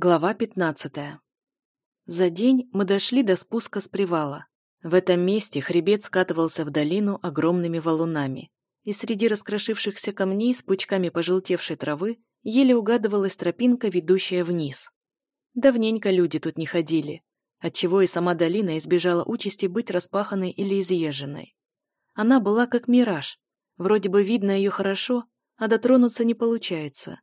Глава 15. За день мы дошли до спуска с привала. В этом месте хребет скатывался в долину огромными валунами, и среди раскрошившихся камней с пучками пожелтевшей травы еле угадывалась тропинка, ведущая вниз. Давненько люди тут не ходили, отчего и сама долина избежала участи быть распаханной или изъезженной. Она была как мираж, вроде бы видно ее хорошо, а дотронуться не получается.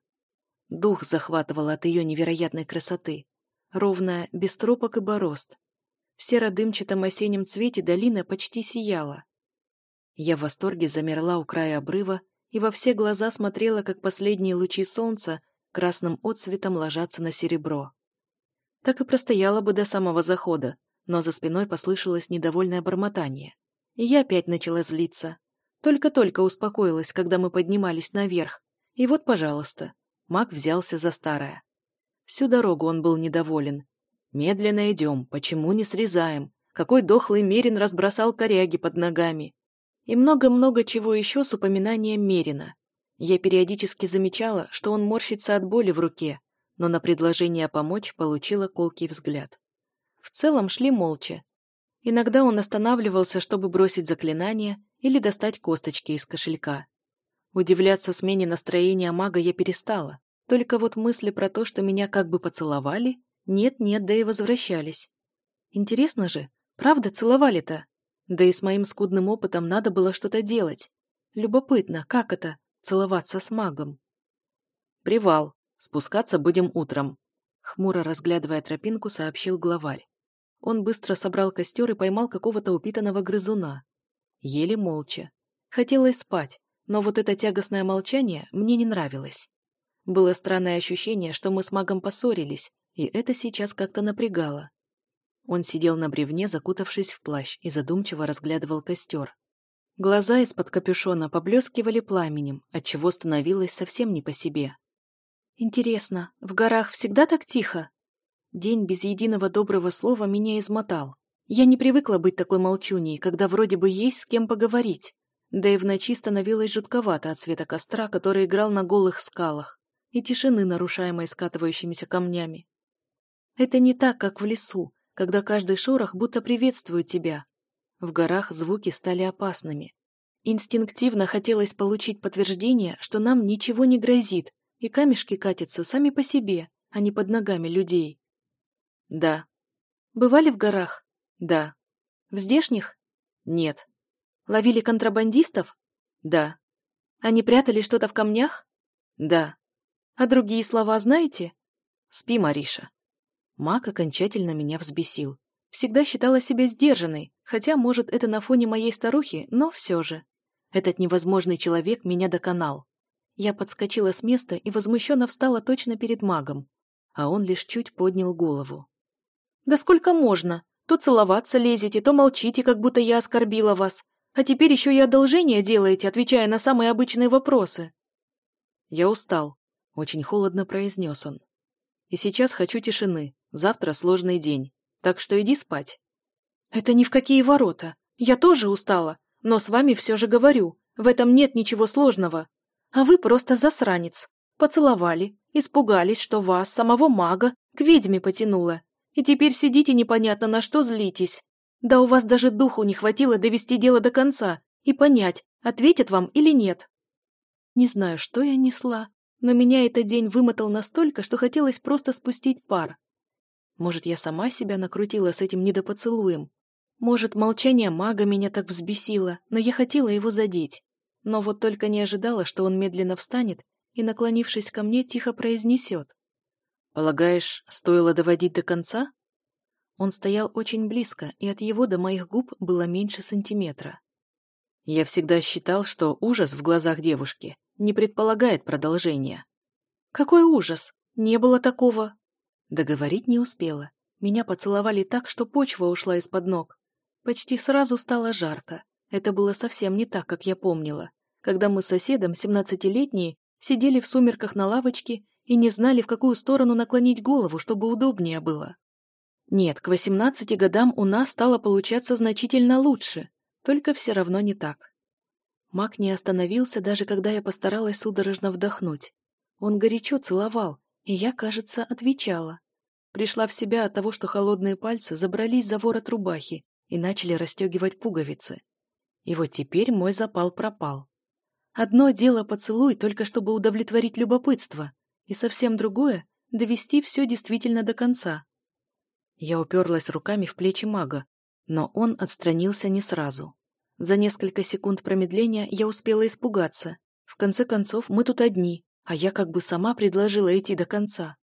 Дух захватывал от ее невероятной красоты. Ровная, без тропок и борозд. В серо-дымчатом осеннем цвете долина почти сияла. Я в восторге замерла у края обрыва и во все глаза смотрела, как последние лучи солнца красным отцветом ложатся на серебро. Так и простояла бы до самого захода, но за спиной послышалось недовольное бормотание. И я опять начала злиться. Только-только успокоилась, когда мы поднимались наверх. И вот, пожалуйста, Маг взялся за старое. Всю дорогу он был недоволен. «Медленно идем, почему не срезаем? Какой дохлый Мерин разбросал коряги под ногами?» И много-много чего еще с упоминанием Мерина. Я периодически замечала, что он морщится от боли в руке, но на предложение помочь получила колкий взгляд. В целом шли молча. Иногда он останавливался, чтобы бросить заклинание или достать косточки из кошелька. Удивляться смене настроения мага я перестала. Только вот мысли про то, что меня как бы поцеловали, нет-нет, да и возвращались. Интересно же, правда целовали-то? Да и с моим скудным опытом надо было что-то делать. Любопытно, как это — целоваться с магом? «Привал. Спускаться будем утром», — хмуро разглядывая тропинку, сообщил главарь. Он быстро собрал костер и поймал какого-то упитанного грызуна. Еле молча. Хотелось спать, но вот это тягостное молчание мне не нравилось. Было странное ощущение, что мы с магом поссорились, и это сейчас как-то напрягало. Он сидел на бревне, закутавшись в плащ, и задумчиво разглядывал костер. Глаза из-под капюшона поблескивали пламенем, отчего становилось совсем не по себе. «Интересно, в горах всегда так тихо?» День без единого доброго слова меня измотал. Я не привыкла быть такой молчуней, когда вроде бы есть с кем поговорить. Да и в ночи становилось жутковато от света костра, который играл на голых скалах, и тишины, нарушаемой скатывающимися камнями. Это не так, как в лесу, когда каждый шорох будто приветствует тебя. В горах звуки стали опасными. Инстинктивно хотелось получить подтверждение, что нам ничего не грозит, и камешки катятся сами по себе, а не под ногами людей. Да. Бывали в горах? Да. В здешних? Нет. Ловили контрабандистов? Да. Они прятали что-то в камнях? Да. А другие слова знаете? Спи, Мариша. Мак окончательно меня взбесил. Всегда считала себя сдержанной, хотя, может, это на фоне моей старухи, но все же. Этот невозможный человек меня доконал. Я подскочила с места и возмущенно встала точно перед магом, а он лишь чуть поднял голову. «Да сколько можно? То целоваться лезете, то молчите, как будто я оскорбила вас. А теперь еще и одолжение делаете, отвечая на самые обычные вопросы. Я устал, очень холодно произнес он. И сейчас хочу тишины. Завтра сложный день. Так что иди спать. Это ни в какие ворота. Я тоже устала, но с вами все же говорю. В этом нет ничего сложного. А вы просто засранец. Поцеловали, испугались, что вас, самого мага, к ведьме потянуло. И теперь сидите непонятно на что злитесь. Да у вас даже духу не хватило довести дело до конца и понять, ответят вам или нет. Не знаю, что я несла, но меня этот день вымотал настолько, что хотелось просто спустить пар. Может, я сама себя накрутила с этим недопоцелуем. Может, молчание мага меня так взбесило, но я хотела его задеть. Но вот только не ожидала, что он медленно встанет и, наклонившись ко мне, тихо произнесет. «Полагаешь, стоило доводить до конца?» Он стоял очень близко, и от его до моих губ было меньше сантиметра. Я всегда считал, что ужас в глазах девушки не предполагает продолжения. Какой ужас? Не было такого. Договорить не успела. Меня поцеловали так, что почва ушла из-под ног. Почти сразу стало жарко. Это было совсем не так, как я помнила, когда мы с соседом, семнадцатилетние, сидели в сумерках на лавочке и не знали, в какую сторону наклонить голову, чтобы удобнее было. Нет, к 18 годам у нас стало получаться значительно лучше, только все равно не так. Мак не остановился, даже когда я постаралась судорожно вдохнуть. Он горячо целовал, и я, кажется, отвечала. Пришла в себя от того, что холодные пальцы забрались за ворот рубахи и начали расстегивать пуговицы. И вот теперь мой запал пропал. Одно дело поцелуй, только чтобы удовлетворить любопытство, и совсем другое — довести все действительно до конца. Я уперлась руками в плечи мага, но он отстранился не сразу. За несколько секунд промедления я успела испугаться. В конце концов, мы тут одни, а я как бы сама предложила идти до конца.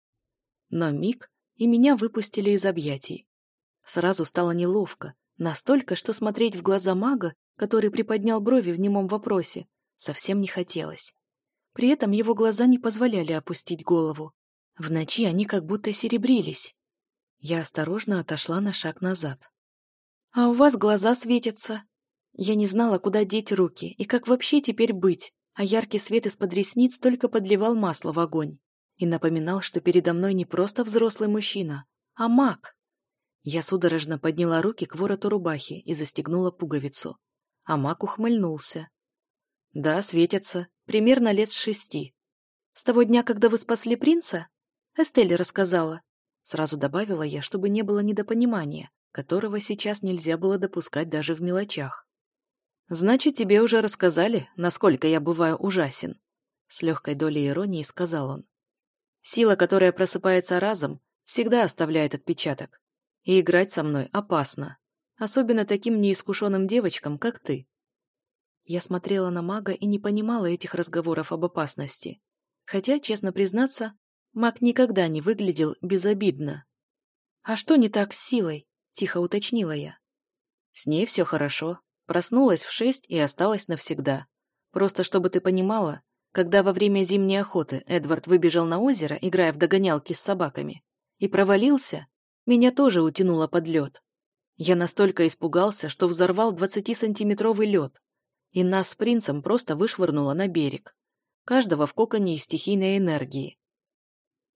Но миг, и меня выпустили из объятий. Сразу стало неловко, настолько, что смотреть в глаза мага, который приподнял брови в немом вопросе, совсем не хотелось. При этом его глаза не позволяли опустить голову. В ночи они как будто серебрились. Я осторожно отошла на шаг назад. «А у вас глаза светятся». Я не знала, куда деть руки и как вообще теперь быть, а яркий свет из-под ресниц только подливал масло в огонь и напоминал, что передо мной не просто взрослый мужчина, а маг. Я судорожно подняла руки к вороту рубахи и застегнула пуговицу. А маг ухмыльнулся. «Да, светятся. Примерно лет с шести. С того дня, когда вы спасли принца? Эстель рассказала». Сразу добавила я, чтобы не было недопонимания, которого сейчас нельзя было допускать даже в мелочах. «Значит, тебе уже рассказали, насколько я бываю ужасен», с легкой долей иронии сказал он. Сила, которая просыпается разом, всегда оставляет отпечаток. И играть со мной опасно. Особенно таким неискушенным девочкам, как ты. Я смотрела на мага и не понимала этих разговоров об опасности. Хотя, честно признаться, маг никогда не выглядел безобидно. «А что не так с силой?» – тихо уточнила я. «С ней все хорошо. Проснулась в шесть и осталась навсегда. Просто чтобы ты понимала, когда во время зимней охоты Эдвард выбежал на озеро, играя в догонялки с собаками, и провалился, меня тоже утянуло под лед. Я настолько испугался, что взорвал 20-сантиметровый лед, и нас с принцем просто вышвырнуло на берег. Каждого в коконе из стихийной энергии.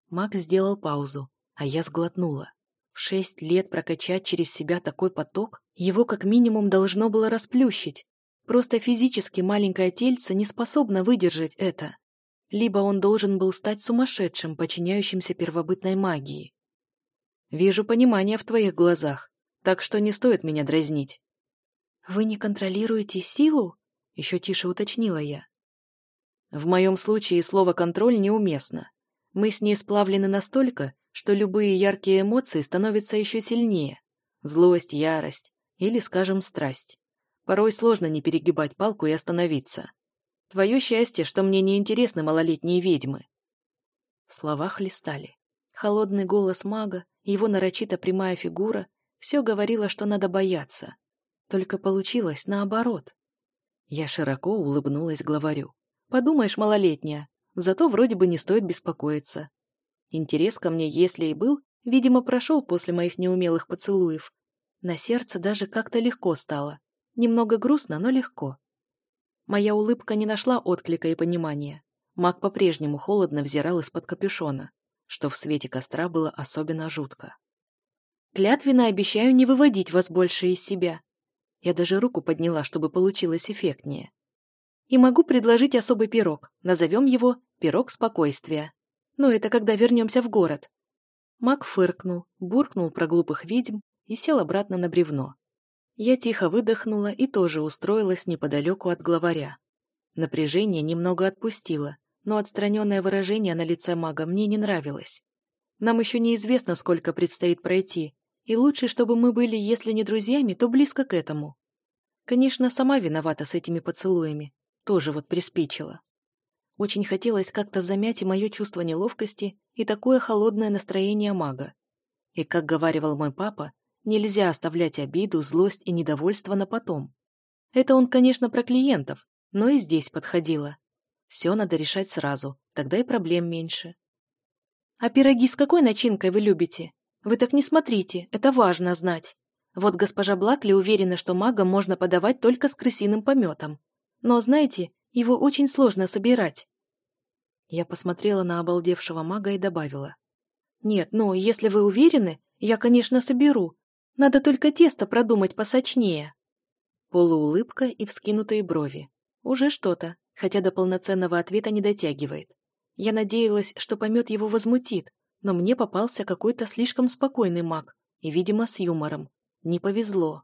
Мак сделал паузу, а я сглотнула. В шесть лет прокачать через себя такой поток его как минимум должно было расплющить, Просто физически маленькое тельце не способно выдержать это. Либо он должен был стать сумасшедшим, подчиняющимся первобытной магии. Вижу понимание в твоих глазах, так что не стоит меня дразнить. Вы не контролируете силу? Еще тише уточнила я. В моем случае слово «контроль» неуместно. Мы с ней сплавлены настолько, что любые яркие эмоции становятся еще сильнее. Злость, ярость или, скажем, страсть. Порой сложно не перегибать палку и остановиться. Твое счастье, что мне не интересны малолетние ведьмы. Слова хлестали. Холодный голос мага, его нарочито прямая фигура — все говорило, что надо бояться. Только получилось наоборот. Я широко улыбнулась главарю. Подумаешь, малолетняя, зато вроде бы не стоит беспокоиться. Интерес ко мне, если и был, видимо, прошел после моих неумелых поцелуев. На сердце даже как-то легко стало. Немного грустно, но легко. Моя улыбка не нашла отклика и понимания. Маг по-прежнему холодно взирал из-под капюшона, что в свете костра было особенно жутко. «Клятвенно обещаю не выводить вас больше из себя». Я даже руку подняла, чтобы получилось эффектнее. «И могу предложить особый пирог. Назовем его «Пирог спокойствия». Но это когда вернемся в город». Маг фыркнул, буркнул про глупых ведьм и сел обратно на бревно. Я тихо выдохнула и тоже устроилась неподалеку от главаря. Напряжение немного отпустило, но отстраненное выражение на лице мага мне не нравилось. Нам еще неизвестно, сколько предстоит пройти, и лучше, чтобы мы были, если не друзьями, то близко к этому. Конечно, сама виновата с этими поцелуями, тоже вот приспичила. Очень хотелось как-то замять и мое чувство неловкости, и такое холодное настроение мага. И, как говаривал мой папа, Нельзя оставлять обиду, злость и недовольство на потом. Это он, конечно, про клиентов, но и здесь подходило. Все надо решать сразу, тогда и проблем меньше. «А пироги с какой начинкой вы любите? Вы так не смотрите, это важно знать. Вот госпожа Блакли уверена, что мага можно подавать только с крысиным пометом. Но, знаете, его очень сложно собирать». Я посмотрела на обалдевшего мага и добавила. «Нет, ну, если вы уверены, я, конечно, соберу, надо только тесто продумать посочнее. Полуулыбка и вскинутые брови. Уже что-то, хотя до полноценного ответа не дотягивает. Я надеялась, что помет его возмутит, но мне попался какой-то слишком спокойный маг, и, видимо, с юмором. Не повезло.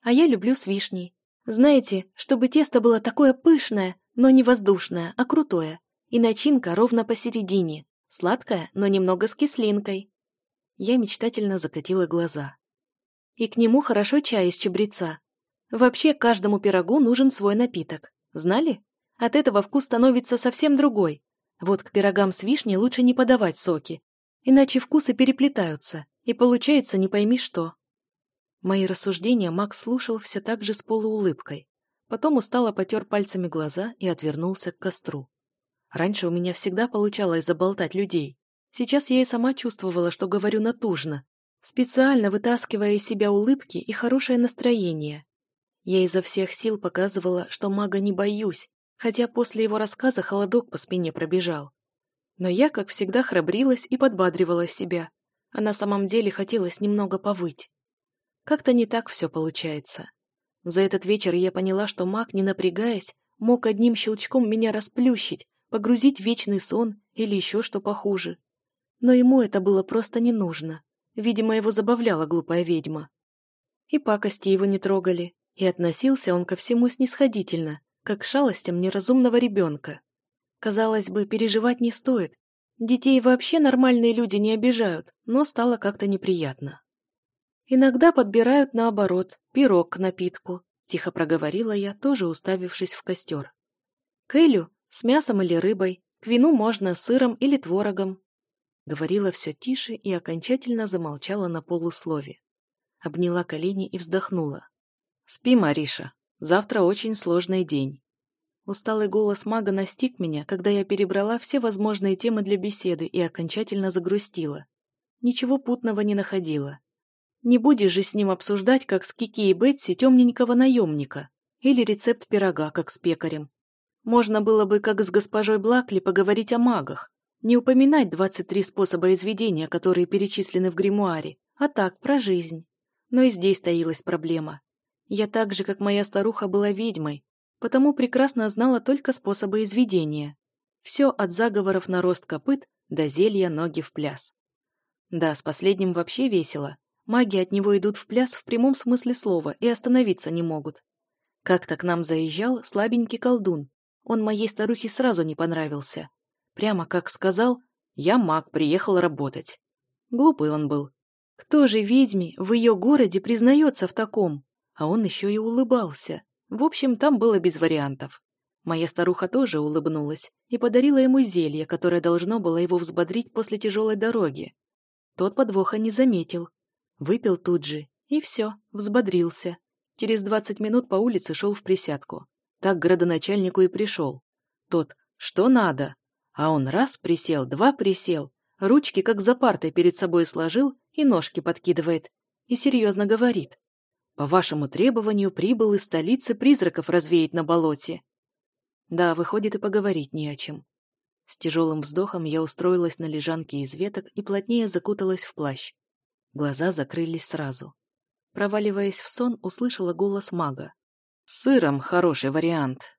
А я люблю с вишней. Знаете, чтобы тесто было такое пышное, но не воздушное, а крутое. И начинка ровно посередине, сладкая, но немного с кислинкой. Я мечтательно закатила глаза. И к нему хорошо чай из чабреца. Вообще, каждому пирогу нужен свой напиток. Знали? От этого вкус становится совсем другой. Вот к пирогам с вишней лучше не подавать соки, иначе вкусы переплетаются, и получается не пойми что. Мои рассуждения Макс слушал все так же с полуулыбкой. Потом устало потер пальцами глаза и отвернулся к костру. Раньше у меня всегда получалось заболтать людей. Сейчас я и сама чувствовала, что говорю натужно, специально вытаскивая из себя улыбки и хорошее настроение. Я изо всех сил показывала, что мага не боюсь, хотя после его рассказа холодок по спине пробежал. Но я, как всегда, храбрилась и подбадривала себя, а на самом деле хотелось немного повыть. Как-то не так все получается. За этот вечер я поняла, что маг, не напрягаясь, мог одним щелчком меня расплющить, погрузить в вечный сон или еще что похуже. Но ему это было просто не нужно. Видимо, его забавляла глупая ведьма. И пакости его не трогали, и относился он ко всему снисходительно, как к шалостям неразумного ребенка. Казалось бы, переживать не стоит. Детей вообще нормальные люди не обижают, но стало как-то неприятно. Иногда подбирают наоборот, пирог к напитку, тихо проговорила я, тоже уставившись в костер. К Элю с мясом или рыбой, к вину можно с сыром или творогом. Говорила все тише и окончательно замолчала на полуслове. Обняла колени и вздохнула. «Спи, Мариша, Завтра очень сложный день. Усталый голос мага настиг меня, когда я перебрала все возможные темы для беседы и окончательно загрустила. Ничего путного не находила. Не будешь же с ним обсуждать, как с Кики и Бетси темненького наемника, или рецепт пирога, как с пекарем. Можно было бы, как с госпожой Блакли, поговорить о магах, не упоминать 23 способа изведения, которые перечислены в гримуаре, а так, про жизнь. Но и здесь таилась проблема. Я так же, как моя старуха, была ведьмой, потому прекрасно знала только способы изведения. Все от заговоров на рост копыт до зелья ноги в пляс. Да, с последним вообще весело. Маги от него идут в пляс в прямом смысле слова и остановиться не могут. Как-то к нам заезжал слабенький колдун. Он моей старухе сразу не понравился. Прямо как сказал, я маг, приехал работать. Глупый он был. Кто же ведьме в ее городе признается в таком? А он еще и улыбался. В общем, там было без вариантов. Моя старуха тоже улыбнулась и подарила ему зелье, которое должно было его взбодрить после тяжелой дороги. Тот подвоха не заметил. Выпил тут же, и все, взбодрился. Через двадцать минут по улице шел в присядку. Так к градоначальнику и пришел. Тот «Что надо?» А он раз присел, два присел, ручки как за партой перед собой сложил и ножки подкидывает. И серьезно говорит. По вашему требованию прибыл из столицы призраков развеять на болоте. Да, выходит, и поговорить не о чем. С тяжелым вздохом я устроилась на лежанке из веток и плотнее закуталась в плащ. Глаза закрылись сразу. Проваливаясь в сон, услышала голос мага. «С сыром хороший вариант.